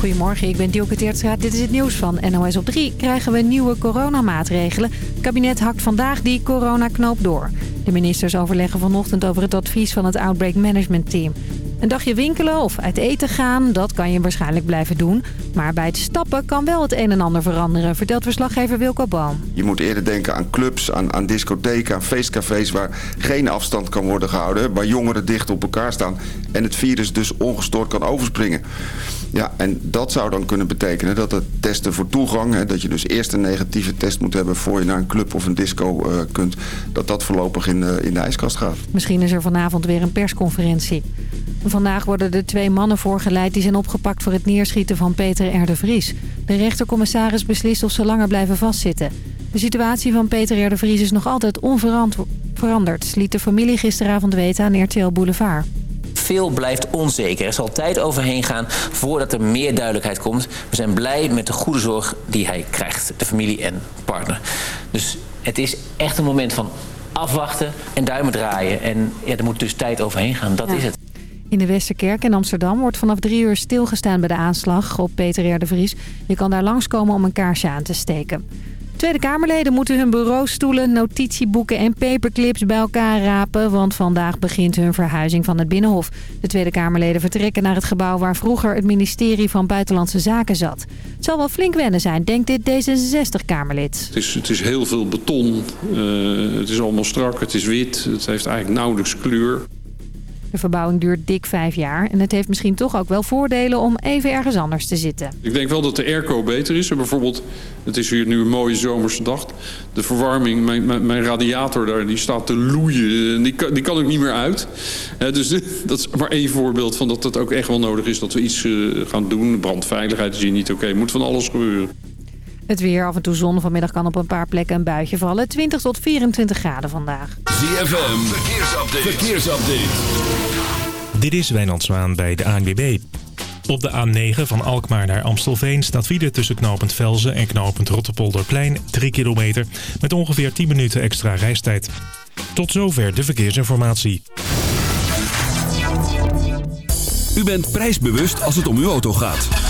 Goedemorgen, ik ben Dielke Teertstra. Dit is het nieuws van NOS op 3. Krijgen we nieuwe coronamaatregelen? Het kabinet hakt vandaag die coronaknoop door. De ministers overleggen vanochtend over het advies van het Outbreak Management Team. Een dagje winkelen of uit eten gaan, dat kan je waarschijnlijk blijven doen. Maar bij het stappen kan wel het een en ander veranderen, vertelt verslaggever Wilco Boom. Je moet eerder denken aan clubs, aan, aan discotheken, aan feestcafés... waar geen afstand kan worden gehouden, waar jongeren dicht op elkaar staan... en het virus dus ongestoord kan overspringen. Ja, en dat zou dan kunnen betekenen dat het testen voor toegang... Hè, dat je dus eerst een negatieve test moet hebben voor je naar een club of een disco uh, kunt... dat dat voorlopig in, uh, in de ijskast gaat. Misschien is er vanavond weer een persconferentie. Vandaag worden de twee mannen voorgeleid die zijn opgepakt voor het neerschieten van Peter R. de Vries. De rechtercommissaris beslist of ze langer blijven vastzitten. De situatie van Peter R. Vries is nog altijd onveranderd, liet de familie gisteravond weten aan RTL Boulevard. Veel blijft onzeker. Er zal tijd overheen gaan voordat er meer duidelijkheid komt. We zijn blij met de goede zorg die hij krijgt, de familie en partner. Dus het is echt een moment van afwachten en duimen draaien. En ja, er moet dus tijd overheen gaan, dat ja. is het. In de Westerkerk in Amsterdam wordt vanaf drie uur stilgestaan bij de aanslag op Peter R. de Vries. Je kan daar langskomen om een kaarsje aan te steken. Tweede Kamerleden moeten hun bureaustoelen, notitieboeken en paperclips bij elkaar rapen... want vandaag begint hun verhuizing van het Binnenhof. De Tweede Kamerleden vertrekken naar het gebouw waar vroeger het ministerie van Buitenlandse Zaken zat. Het zal wel flink wennen zijn, denkt dit D66-Kamerlid. Het is, het is heel veel beton, uh, het is allemaal strak, het is wit, het heeft eigenlijk nauwelijks kleur... De verbouwing duurt dik vijf jaar en het heeft misschien toch ook wel voordelen om even ergens anders te zitten. Ik denk wel dat de airco beter is. Bijvoorbeeld, het is hier nu een mooie zomerse dag. De verwarming, mijn, mijn, radiator daar, die staat te loeien. Die kan, die kan ik niet meer uit. dus dat is maar één voorbeeld van dat het ook echt wel nodig is dat we iets uh, gaan doen. Brandveiligheid is hier niet oké. Moet van alles gebeuren. Het weer, af en toe zon. Vanmiddag kan op een paar plekken een buitje vallen. 20 tot 24 graden vandaag. ZFM, verkeersupdate. verkeersupdate. Dit is Wijnand Zwaan bij de ANWB. Op de A9 van Alkmaar naar Amstelveen staat file tussen knooppunt Velzen en knooppunt Rottepolderplein 3 kilometer met ongeveer 10 minuten extra reistijd. Tot zover de verkeersinformatie. U bent prijsbewust als het om uw auto gaat.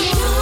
you.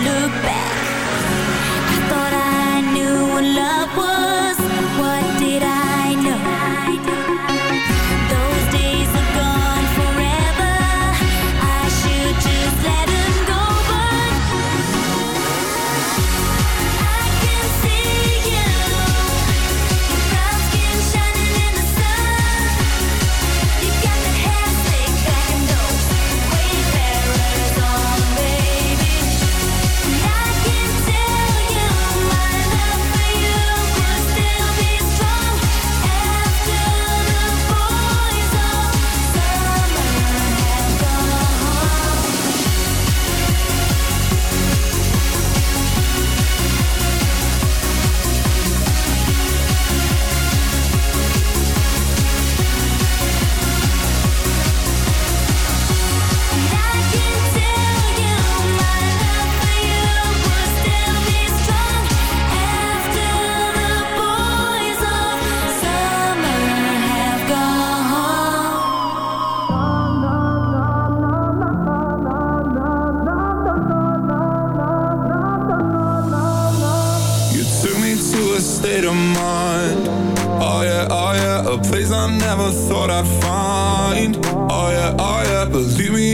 look back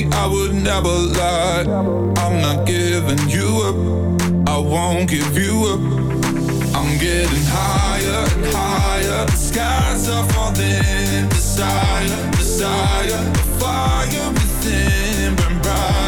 I would never lie. I'm not giving you up, I won't give you up. I'm getting higher and higher. The skies are falling. Desire, desire, the fire within burn bright.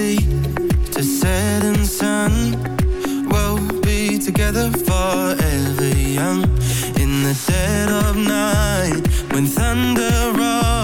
sea to setting sun. We'll be together forever young in the dead of night when thunder rolls.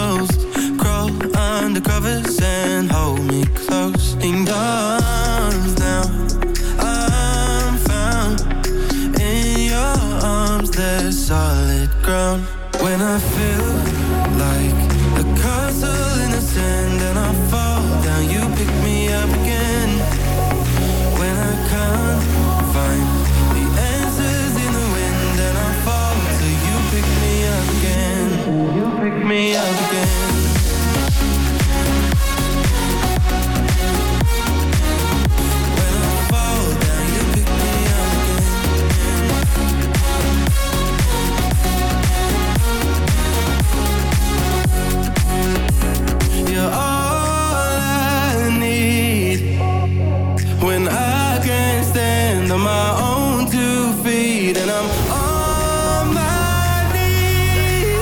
need and I'm on my knees.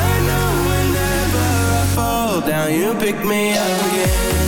I know fall down. You pick me up again.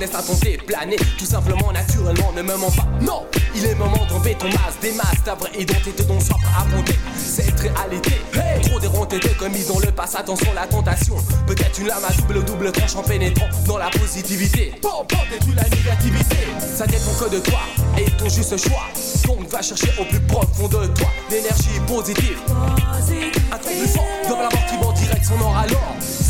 Positives, laisse-toi compter, planer tout simplement, naturellement, ne me mens pas. Non, il est moment d'enlever ton masque, des masques, ta vraie identité dont soif à affronter cette réalité. Hey Trop déronté, commis dans le passé, attention la tentation. Peut-être une lame à double double tranche en pénétrant dans la positivité. Bon, bon, détruis la négativité. Ça dépend que de toi et ton juste choix. Donc va chercher au plus profond de toi l'énergie positive. Un truc plus fort dans la mort qui en direction nord alors.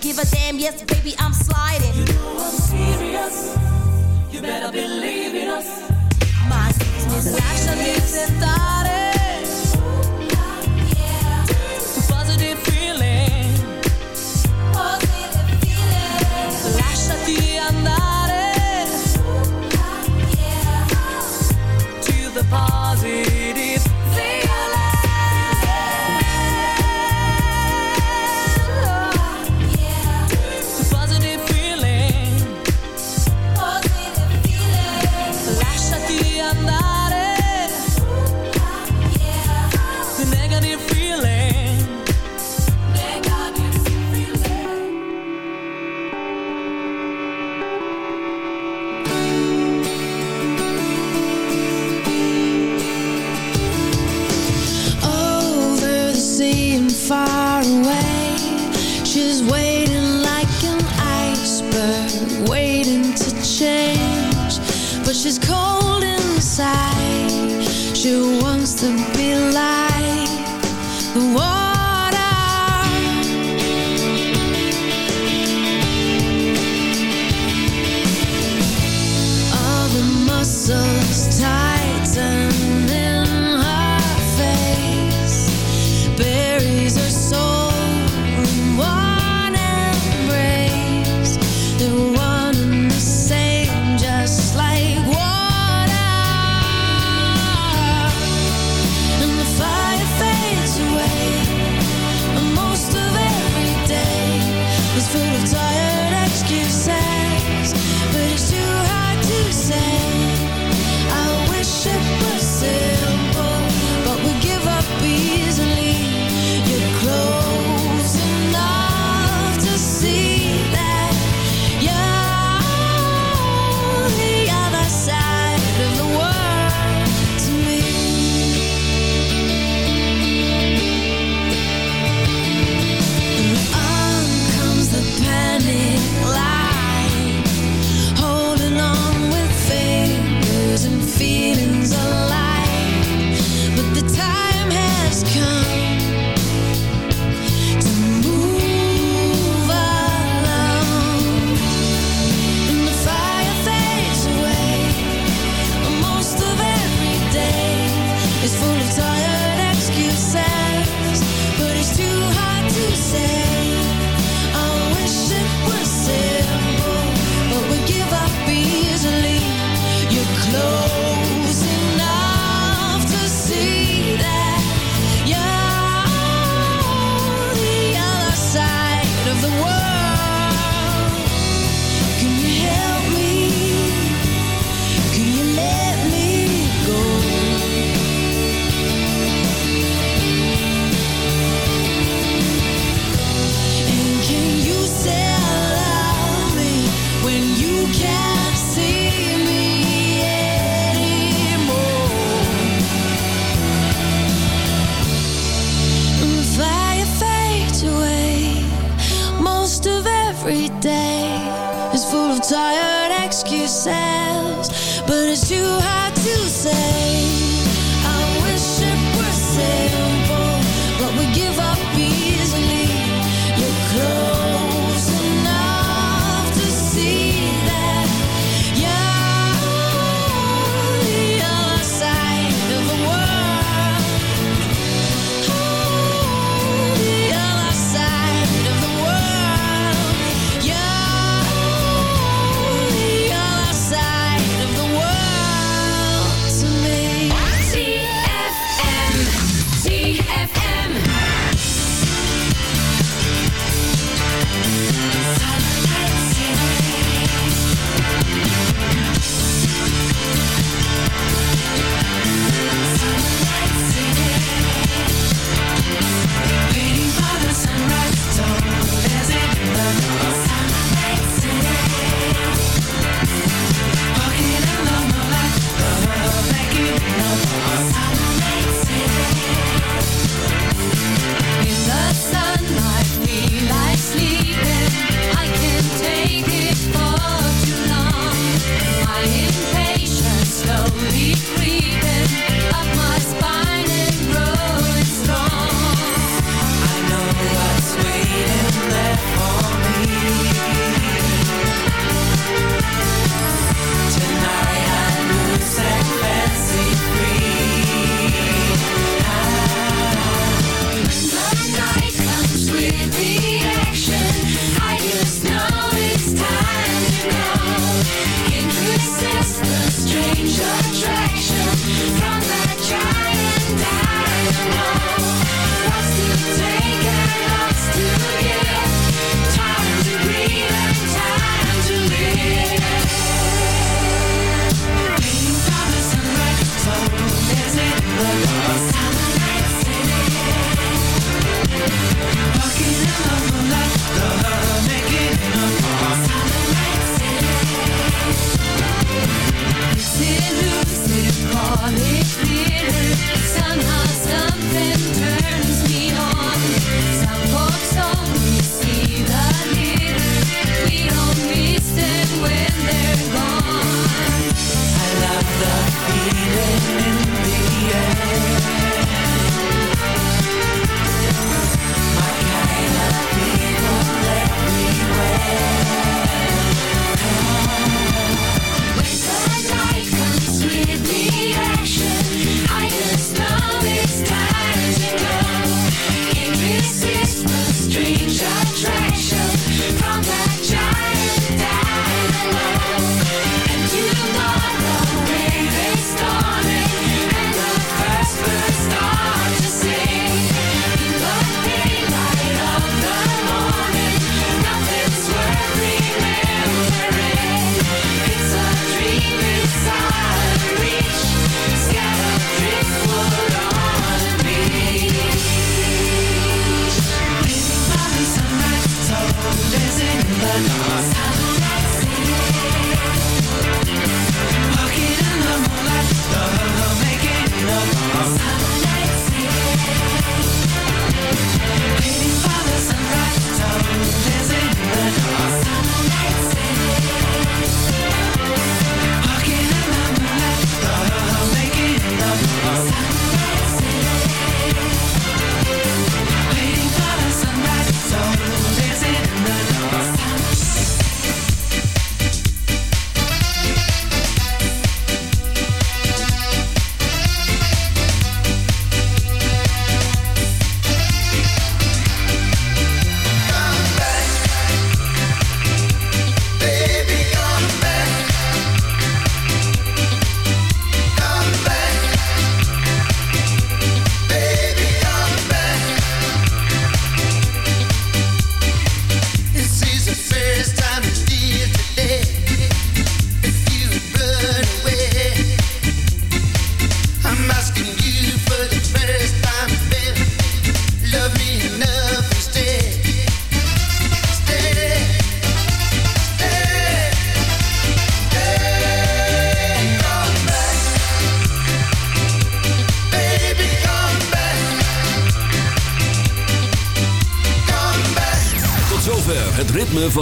give a damn, yes, baby, I'm sliding. You know I'm serious. You better believe in us. My business, Lasciati tentare. The positive feeling. Lasciati andare. To the positive